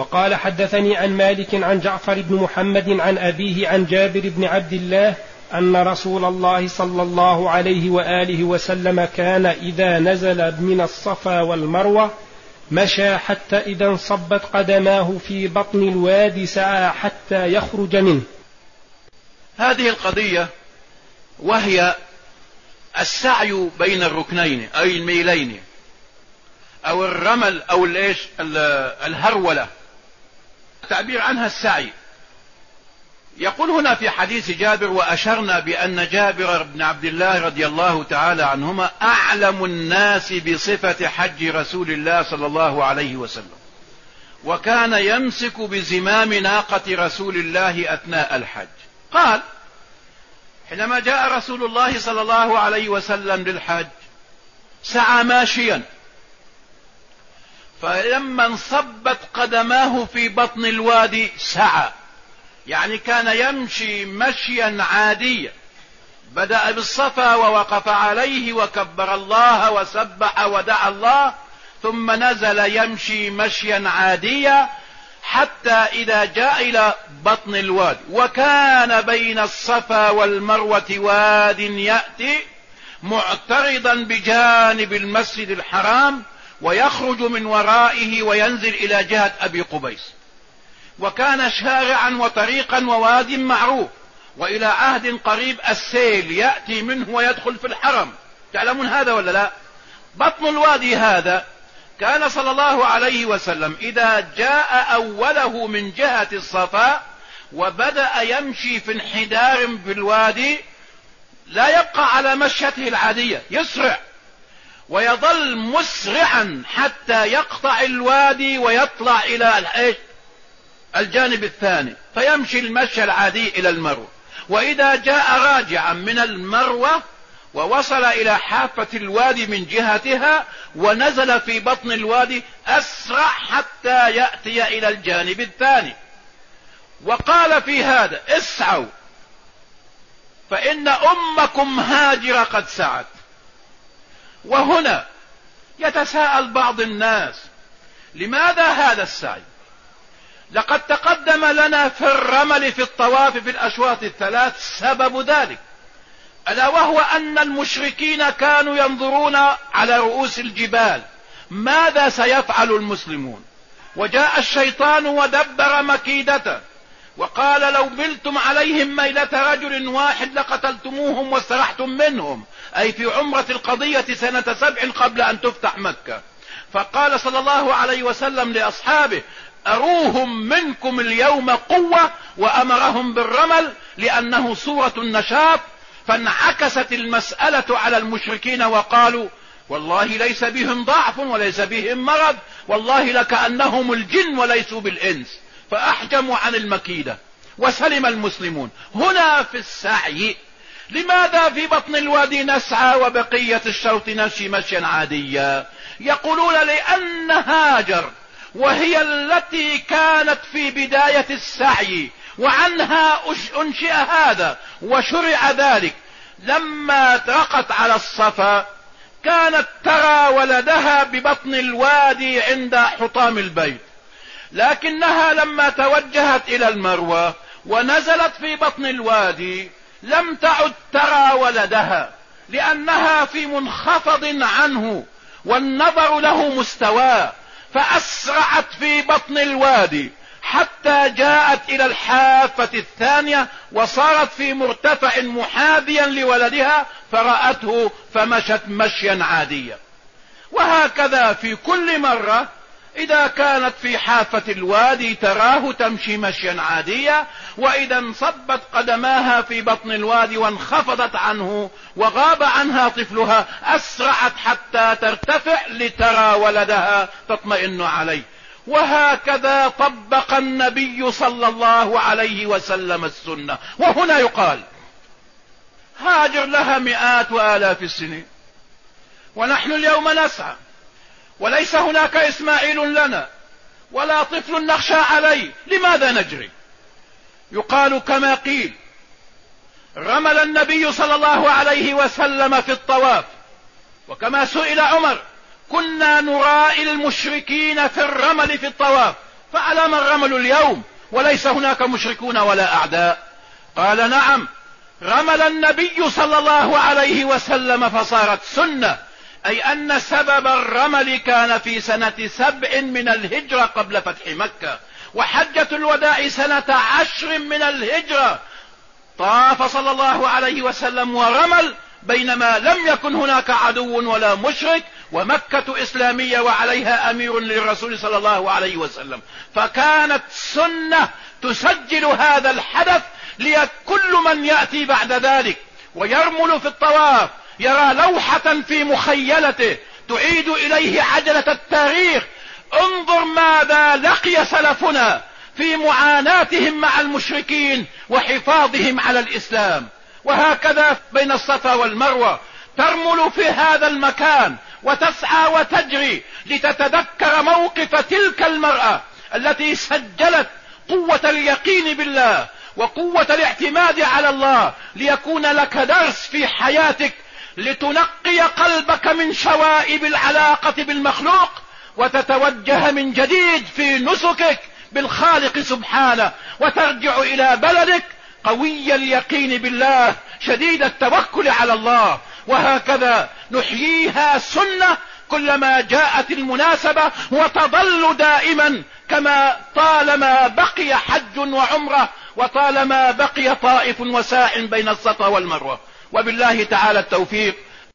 وقال حدثني عن مالك عن جعفر بن محمد عن أبيه عن جابر بن عبد الله أن رسول الله صلى الله عليه وآله وسلم كان إذا نزل من الصفا والمروة مشى حتى إذا انصبت قدماه في بطن الوادي سعى حتى يخرج منه. هذه القضية وهي السعي بين الركنين أي الميلين أو الرمل أو الهرولة. التعبير عنها السعي. يقول هنا في حديث جابر وأشرنا بأن جابر بن عبد الله رضي الله تعالى عنهما أعلم الناس بصفة حج رسول الله صلى الله عليه وسلم وكان يمسك بزمام ناقة رسول الله أثناء الحج. قال حينما جاء رسول الله صلى الله عليه وسلم للحج سعى ماشيا. فلما انصبت قدماه في بطن الوادي سعى. يعني كان يمشي مشيا عاديا. بدأ بالصفا ووقف عليه وكبر الله وسبح ودعا الله ثم نزل يمشي مشيا عاديا حتى إذا جاء إلى بطن الوادي. وكان بين الصفا والمروة واد يأتي معترضا بجانب المسجد الحرام ويخرج من ورائه وينزل إلى جهة أبي قبيس. وكان شارعا وطريقا وواد معروف. وإلى عهد قريب السيل يأتي منه ويدخل في الحرم. تعلمون هذا ولا لا؟ بطن الوادي هذا كان صلى الله عليه وسلم إذا جاء أوله من جهة الصفا وبدأ يمشي في انحدار في الوادي لا يبقى على مشيته العادية يسرع. ويظل مسرعا حتى يقطع الوادي ويطلع إلى الجانب الثاني فيمشي المشي العادي إلى المروة. وإذا جاء راجعا من المروة ووصل إلى حافة الوادي من جهتها ونزل في بطن الوادي أسرع حتى يأتي إلى الجانب الثاني. وقال في هذا اسعوا فإن أمكم هاجر قد سعت. وهنا يتساءل بعض الناس لماذا هذا السعي؟ لقد تقدم لنا في الرمل في الطواف في الأشواط الثلاث سبب ذلك ألا وهو أن المشركين كانوا ينظرون على رؤوس الجبال ماذا سيفعل المسلمون؟ وجاء الشيطان ودبر مكيدته وقال لو ملتم عليهم ميلة رجل واحد لقتلتموهم واسترحتم منهم. أي في عمرة القضية سنة سبع قبل أن تفتح مكة. فقال صلى الله عليه وسلم لأصحابه أروهم منكم اليوم قوة وأمرهم بالرمل لأنه صورة النشاط. فانعكست المسألة على المشركين وقالوا والله ليس بهم ضعف وليس بهم مرض والله لكأنهم الجن وليسوا بالإنس. فأحجموا عن المكيدة وسلم المسلمون. هنا في السعي لماذا في بطن الوادي نسعى وبقية الشوط نمشي مشيا عاديا؟ يقولون لأن هاجر وهي التي كانت في بداية السعي وعنها أنشئ هذا وشرع ذلك. لما رقت على الصفا كانت ترى ولدها ببطن الوادي عند حطام البيت. لكنها لما توجهت إلى المروة ونزلت في بطن الوادي لم تعد ترى ولدها لأنها في منخفض عنه والنظر له مستواه فأسرعت في بطن الوادي حتى جاءت إلى الحافة الثانية وصارت في مرتفع محاذيا لولدها فرأته فمشت مشيا عاديا. وهكذا في كل مرة إذا كانت في حافة الوادي تراه تمشي مشيا عاديا وإذا انصبت قدماها في بطن الوادي وانخفضت عنه وغاب عنها طفلها أسرعت حتى ترتفع لترى ولدها تطمئن عليه. وهكذا طبق النبي صلى الله عليه وسلم السنة. وهنا يقال هاجر لها مئات وآلاف السنين. ونحن اليوم نسعى وليس هناك إسماعيل لنا ولا طفل نخشى عليه. لماذا نجري؟ يقال كما قيل رمل النبي صلى الله عليه وسلم في الطواف. وكما سئل عمر كنا نرائي المشركين في الرمل في الطواف. فعلى من رملوا اليوم وليس هناك مشركون ولا أعداء. قال نعم رمل النبي صلى الله عليه وسلم فصارت سنة. أي أن سبب الرمل كان في سنة سبع من الهجرة قبل فتح مكة وحجة الوداع سنة عشر من الهجرة. طاف صلى الله عليه وسلم ورمل بينما لم يكن هناك عدو ولا مشرك ومكة إسلامية وعليها أمير للرسول صلى الله عليه وسلم. فكانت سنة تسجل هذا الحدث لكل من يأتي بعد ذلك ويرمل في الطواف. يرى لوحة في مخيلته تعيد إليه عجلة التاريخ. انظر ماذا لقي سلفنا في معاناتهم مع المشركين وحفاظهم على الإسلام. وهكذا بين الصفا والمروة ترمل في هذا المكان وتسعى وتجري لتتذكر موقف تلك المرأة التي سجلت قوة اليقين بالله وقوة الاعتماد على الله ليكون لك درس في حياتك لتنقي قلبك من شوائب العلاقة بالمخلوق وتتوجه من جديد في نسكك بالخالق سبحانه وترجع إلى بلدك قوي اليقين بالله شديد التوكل على الله. وهكذا نحييها سنة كلما جاءت المناسبة وتظل دائما كما طالما بقي حج وعمرة وطالما بقي طائف وساع بين الصفا والمروة. وبالله تعالى التوفيق.